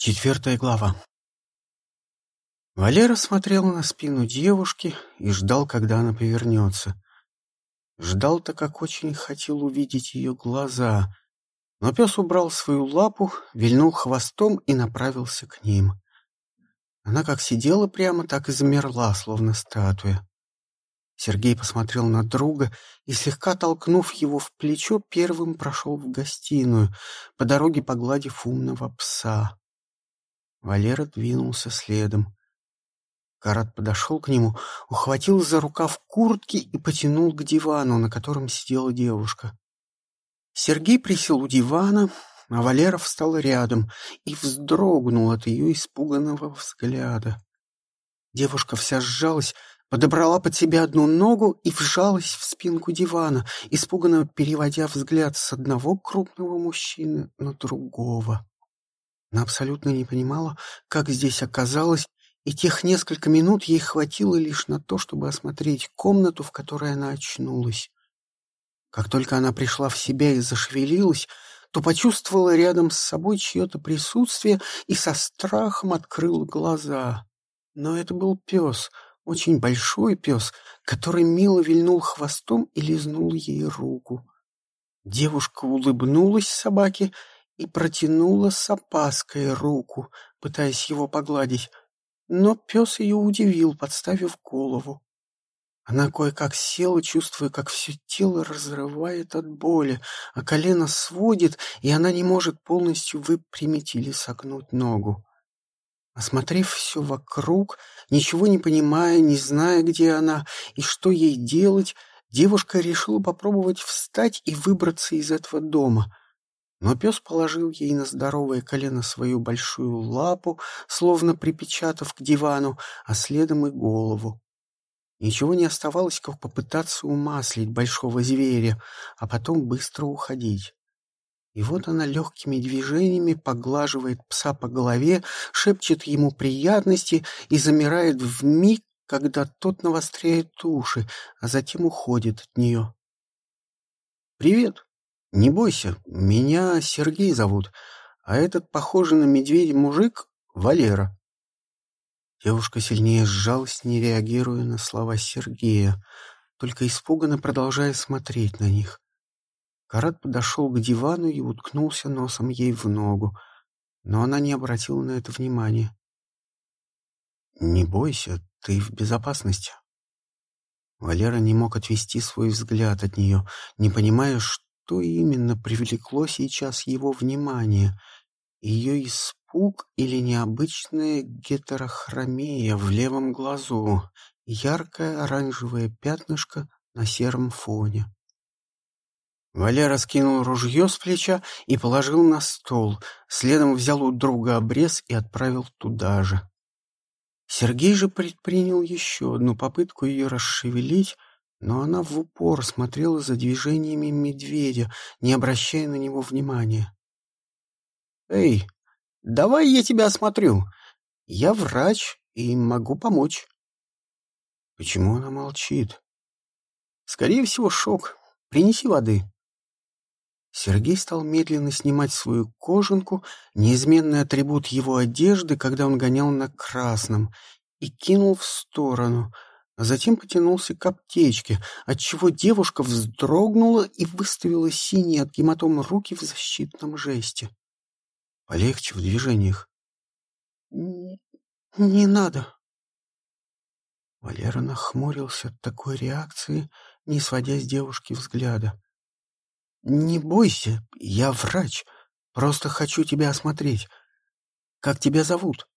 Четвертая глава. Валера смотрел на спину девушки и ждал, когда она повернется. Ждал-то, как очень хотел увидеть ее глаза. Но пес убрал свою лапу, вильнул хвостом и направился к ним. Она как сидела прямо, так и замерла, словно статуя. Сергей посмотрел на друга и, слегка толкнув его в плечо, первым прошел в гостиную, по дороге погладив умного пса. Валера двинулся следом. Карат подошел к нему, ухватил за рукав куртки и потянул к дивану, на котором сидела девушка. Сергей присел у дивана, а Валера встал рядом и вздрогнул от ее испуганного взгляда. Девушка вся сжалась, подобрала под себя одну ногу и вжалась в спинку дивана, испуганно переводя взгляд с одного крупного мужчины на другого. Она абсолютно не понимала, как здесь оказалась, и тех несколько минут ей хватило лишь на то, чтобы осмотреть комнату, в которой она очнулась. Как только она пришла в себя и зашевелилась, то почувствовала рядом с собой чье-то присутствие и со страхом открыла глаза. Но это был пес, очень большой пес, который мило вильнул хвостом и лизнул ей руку. Девушка улыбнулась собаке и протянула с опаской руку, пытаясь его погладить, но пес ее удивил, подставив голову. Она кое-как села, чувствуя, как все тело разрывает от боли, а колено сводит, и она не может полностью выпрямить или согнуть ногу. Осмотрев все вокруг, ничего не понимая, не зная, где она и что ей делать, девушка решила попробовать встать и выбраться из этого дома — но пес положил ей на здоровое колено свою большую лапу, словно припечатав к дивану, а следом и голову. Ничего не оставалось, как попытаться умаслить большого зверя, а потом быстро уходить. И вот она легкими движениями поглаживает пса по голове, шепчет ему приятности и замирает в миг, когда тот навостряет уши, а затем уходит от нее. «Привет!» «Не бойся, меня Сергей зовут, а этот похожий на медведя мужик — Валера». Девушка сильнее сжалась, не реагируя на слова Сергея, только испуганно продолжая смотреть на них. Карат подошел к дивану и уткнулся носом ей в ногу, но она не обратила на это внимания. «Не бойся, ты в безопасности». Валера не мог отвести свой взгляд от нее, не понимая, что что именно привлекло сейчас его внимание? Ее испуг или необычная гетерохромия в левом глазу, яркое оранжевое пятнышко на сером фоне. Валера скинул ружье с плеча и положил на стол, следом взял у друга обрез и отправил туда же. Сергей же предпринял еще одну попытку ее расшевелить, но она в упор смотрела за движениями медведя, не обращая на него внимания. «Эй, давай я тебя осмотрю. Я врач и могу помочь». Почему она молчит? Скорее всего, шок. Принеси воды. Сергей стал медленно снимать свою кожанку, неизменный атрибут его одежды, когда он гонял на красном, и кинул в сторону — а затем потянулся к аптечке, отчего девушка вздрогнула и выставила синие от гематом руки в защитном жесте. Полегче в движениях. «Не, не надо». Валера нахмурился от такой реакции, не сводя с девушки взгляда. «Не бойся, я врач. Просто хочу тебя осмотреть. Как тебя зовут?»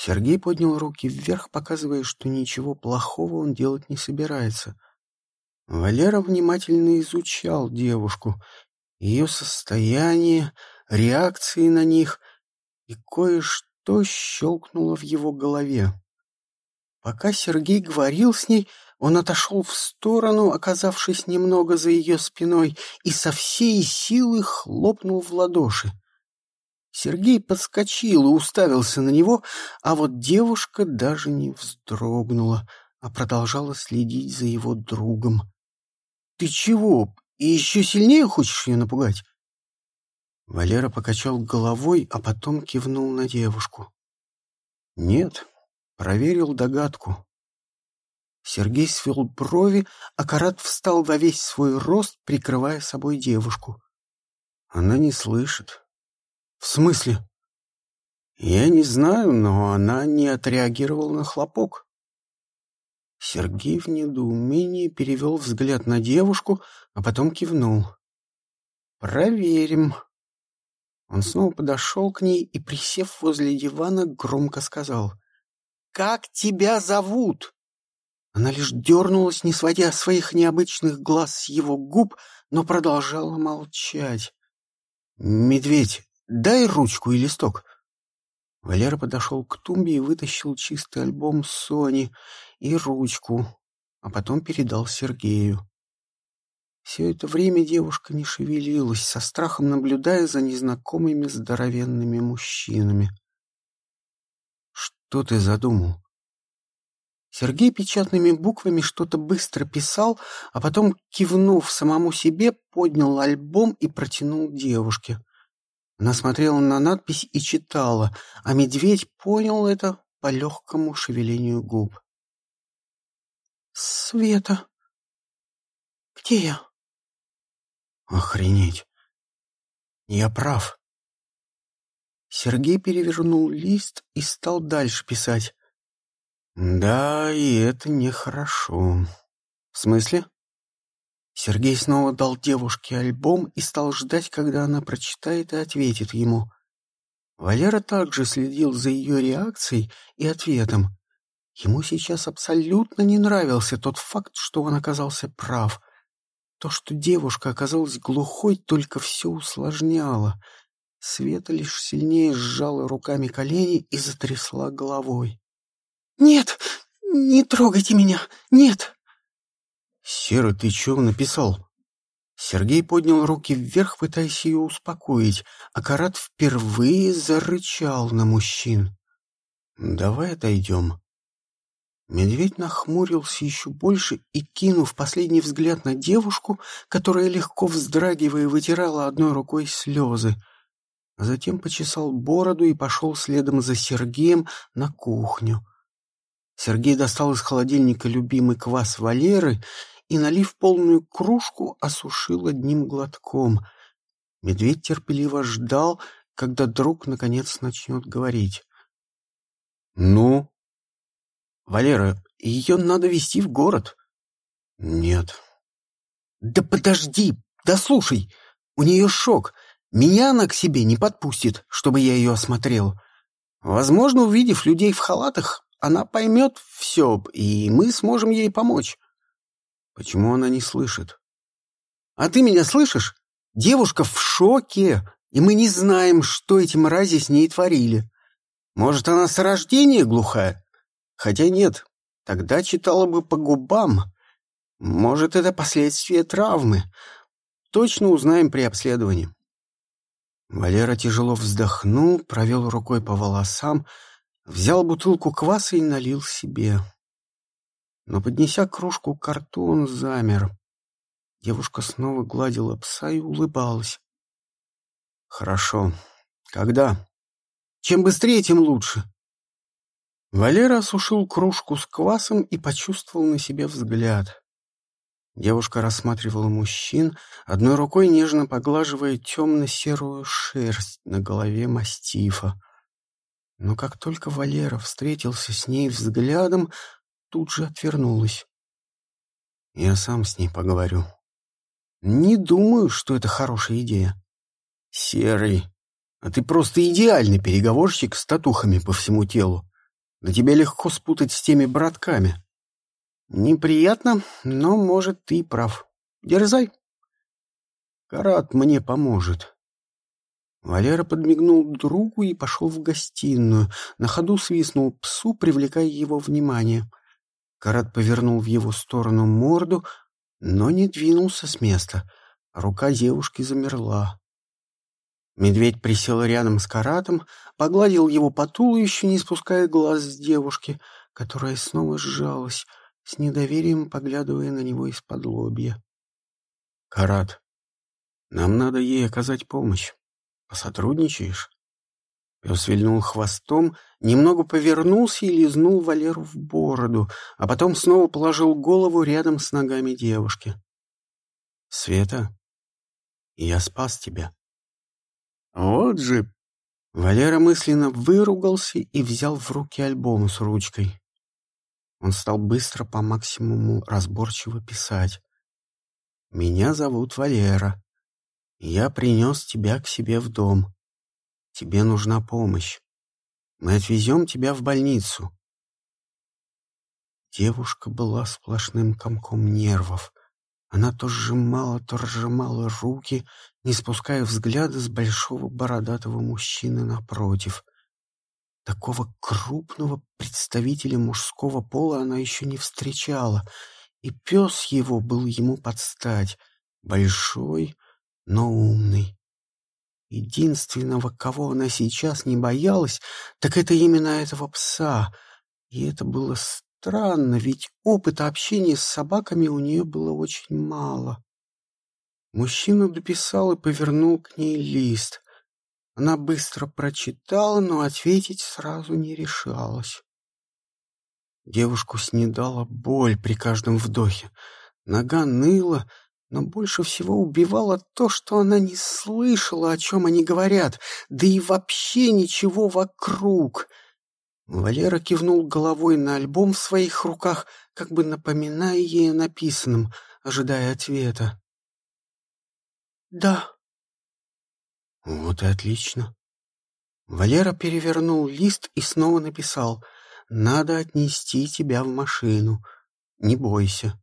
Сергей поднял руки вверх, показывая, что ничего плохого он делать не собирается. Валера внимательно изучал девушку, ее состояние, реакции на них, и кое-что щелкнуло в его голове. Пока Сергей говорил с ней, он отошел в сторону, оказавшись немного за ее спиной, и со всей силы хлопнул в ладоши. Сергей подскочил и уставился на него, а вот девушка даже не вздрогнула, а продолжала следить за его другом. — Ты чего, и еще сильнее хочешь ее напугать? Валера покачал головой, а потом кивнул на девушку. «Нет, проверил догадку». Сергей свел брови, а Карат встал во весь свой рост, прикрывая собой девушку. Она не слышит. «В смысле?» «Я не знаю, но она не отреагировала на хлопок». Сергей в недоумении перевел взгляд на девушку, а потом кивнул. «Проверим». Он снова подошел к ней и, присев возле дивана, громко сказал. «Как тебя зовут?» Она лишь дернулась, не сводя своих необычных глаз с его губ, но продолжала молчать. «Медведь, дай ручку и листок». Валера подошел к тумбе и вытащил чистый альбом Сони и ручку, а потом передал Сергею. Все это время девушка не шевелилась, со страхом наблюдая за незнакомыми здоровенными мужчинами. «Что ты задумал?» Сергей печатными буквами что-то быстро писал, а потом, кивнув самому себе, поднял альбом и протянул девушке. Она смотрела на надпись и читала, а медведь понял это по легкому шевелению губ. «Света, где я?» Охренеть. Я прав. Сергей перевернул лист и стал дальше писать. Да, и это нехорошо. В смысле? Сергей снова дал девушке альбом и стал ждать, когда она прочитает и ответит ему. Валера также следил за ее реакцией и ответом. Ему сейчас абсолютно не нравился тот факт, что он оказался прав. То, что девушка оказалась глухой, только все усложняло. Света лишь сильнее сжала руками колени и затрясла головой. «Нет, не трогайте меня! Нет!» «Сера, ты чего написал?» Сергей поднял руки вверх, пытаясь ее успокоить, а Карат впервые зарычал на мужчин. «Давай отойдем. Медведь нахмурился еще больше и, кинув последний взгляд на девушку, которая, легко вздрагивая, вытирала одной рукой слезы, затем почесал бороду и пошел следом за Сергеем на кухню. Сергей достал из холодильника любимый квас Валеры и, налив полную кружку, осушил одним глотком. Медведь терпеливо ждал, когда друг наконец начнет говорить. «Ну?» «Валера, ее надо везти в город». «Нет». «Да подожди, да слушай, у нее шок. Меня она к себе не подпустит, чтобы я ее осмотрел. Возможно, увидев людей в халатах, она поймет все, и мы сможем ей помочь». «Почему она не слышит?» «А ты меня слышишь? Девушка в шоке, и мы не знаем, что эти мрази с ней творили. Может, она с рождения глухая?» Хотя нет, тогда читала бы по губам. Может, это последствия травмы. Точно узнаем при обследовании. Валера тяжело вздохнул, провел рукой по волосам, взял бутылку кваса и налил себе. Но, поднеся кружку к рту, он замер. Девушка снова гладила пса и улыбалась. «Хорошо. Когда? Чем быстрее, тем лучше. Валера осушил кружку с квасом и почувствовал на себе взгляд. Девушка рассматривала мужчин, одной рукой нежно поглаживая темно-серую шерсть на голове мастифа. Но как только Валера встретился с ней взглядом, тут же отвернулась. «Я сам с ней поговорю». «Не думаю, что это хорошая идея». «Серый, а ты просто идеальный переговорщик с татухами по всему телу. Да тебя легко спутать с теми братками. Неприятно, но, может, ты прав. Дерзай. Карат мне поможет. Валера подмигнул другу и пошел в гостиную. На ходу свистнул псу, привлекая его внимание. Карат повернул в его сторону морду, но не двинулся с места. Рука девушки замерла. Медведь присел рядом с Каратом, погладил его по туловищу, не спуская глаз с девушки, которая снова сжалась, с недоверием поглядывая на него из-под лобья. «Карат, нам надо ей оказать помощь. Посотрудничаешь? Пес вильнул хвостом, немного повернулся и лизнул Валеру в бороду, а потом снова положил голову рядом с ногами девушки. — Света, я спас тебя. — Вот же... Валера мысленно выругался и взял в руки альбом с ручкой. Он стал быстро по максимуму разборчиво писать. «Меня зовут Валера. Я принес тебя к себе в дом. Тебе нужна помощь. Мы отвезем тебя в больницу. Девушка была сплошным комком нервов. Она то сжимала, то разжимала руки, не спуская взгляда с большого бородатого мужчины напротив. Такого крупного представителя мужского пола она еще не встречала, и пес его был ему под стать, большой, но умный. Единственного, кого она сейчас не боялась, так это именно этого пса. И это было странно, ведь опыта общения с собаками у нее было очень мало. Мужчина дописал и повернул к ней лист. Она быстро прочитала, но ответить сразу не решалась. Девушку снедала боль при каждом вдохе. Нога ныла, но больше всего убивало то, что она не слышала, о чем они говорят, да и вообще ничего вокруг. Валера кивнул головой на альбом в своих руках, как бы напоминая ей о написанном, ожидая ответа. «Да». «Вот и отлично». Валера перевернул лист и снова написал «Надо отнести тебя в машину. Не бойся».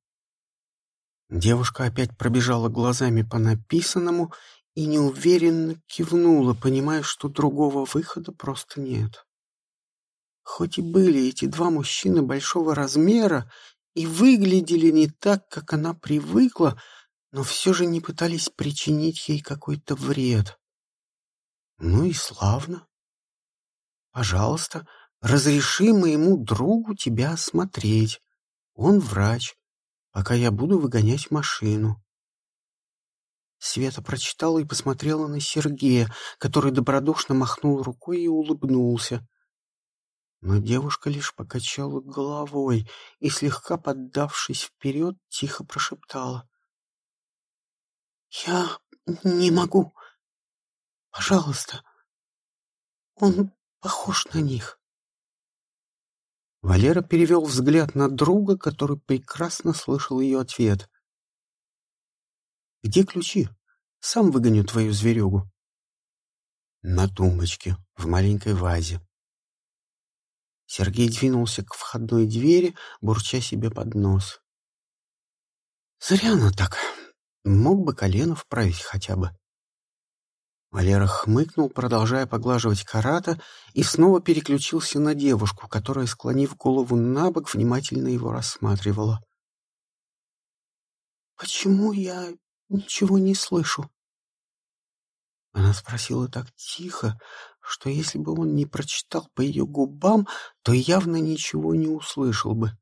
Девушка опять пробежала глазами по написанному и неуверенно кивнула, понимая, что другого выхода просто нет. Хоть и были эти два мужчины большого размера и выглядели не так, как она привыкла, но все же не пытались причинить ей какой-то вред. Ну и славно. Пожалуйста, разреши моему другу тебя осмотреть. Он врач пока я буду выгонять машину. Света прочитала и посмотрела на Сергея, который добродушно махнул рукой и улыбнулся. Но девушка лишь покачала головой и, слегка поддавшись вперед, тихо прошептала. — Я не могу. Пожалуйста. Он похож на них. Валера перевел взгляд на друга, который прекрасно слышал ее ответ. «Где ключи? Сам выгоню твою зверюгу». «На тумбочке, в маленькой вазе». Сергей двинулся к входной двери, бурча себе под нос. «Зря она так. Мог бы колено вправить хотя бы». Валера хмыкнул, продолжая поглаживать карата, и снова переключился на девушку, которая, склонив голову на бок, внимательно его рассматривала. «Почему я ничего не слышу?» Она спросила так тихо, что если бы он не прочитал по ее губам, то явно ничего не услышал бы.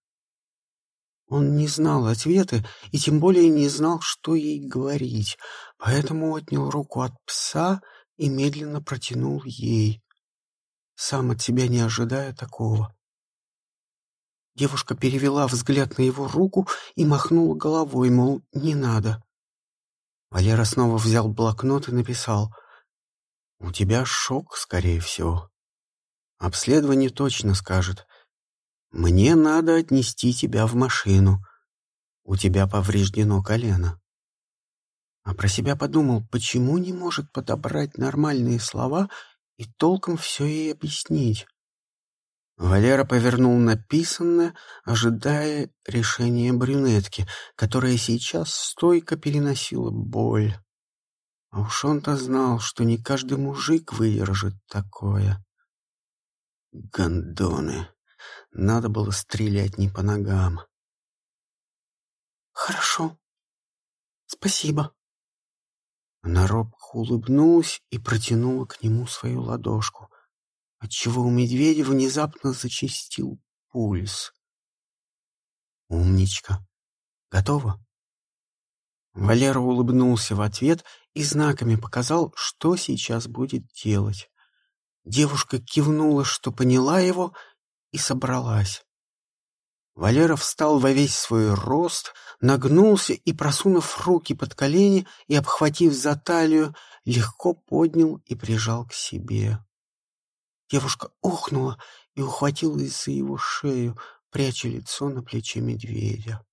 Он не знал ответа и тем более не знал, что ей говорить, поэтому отнял руку от пса и медленно протянул ей, сам от себя не ожидая такого. Девушка перевела взгляд на его руку и махнула головой, мол, не надо. Валера снова взял блокнот и написал «У тебя шок, скорее всего. Обследование точно скажет, мне надо отнести тебя в машину. У тебя повреждено колено. А про себя подумал, почему не может подобрать нормальные слова и толком все ей объяснить. Валера повернул написанное, ожидая решения брюнетки, которая сейчас стойко переносила боль. А уж он-то знал, что не каждый мужик выдержит такое. Гондоны. Надо было стрелять не по ногам. «Хорошо. Спасибо». Она робко улыбнулась и протянула к нему свою ладошку, отчего у медведя внезапно зачастил пульс. «Умничка. Готова?» Валера улыбнулся в ответ и знаками показал, что сейчас будет делать. Девушка кивнула, что поняла его, и собралась. Валера встал во весь свой рост, нагнулся и, просунув руки под колени и обхватив за талию, легко поднял и прижал к себе. Девушка ухнула и ухватилась за его шею, пряча лицо на плече медведя.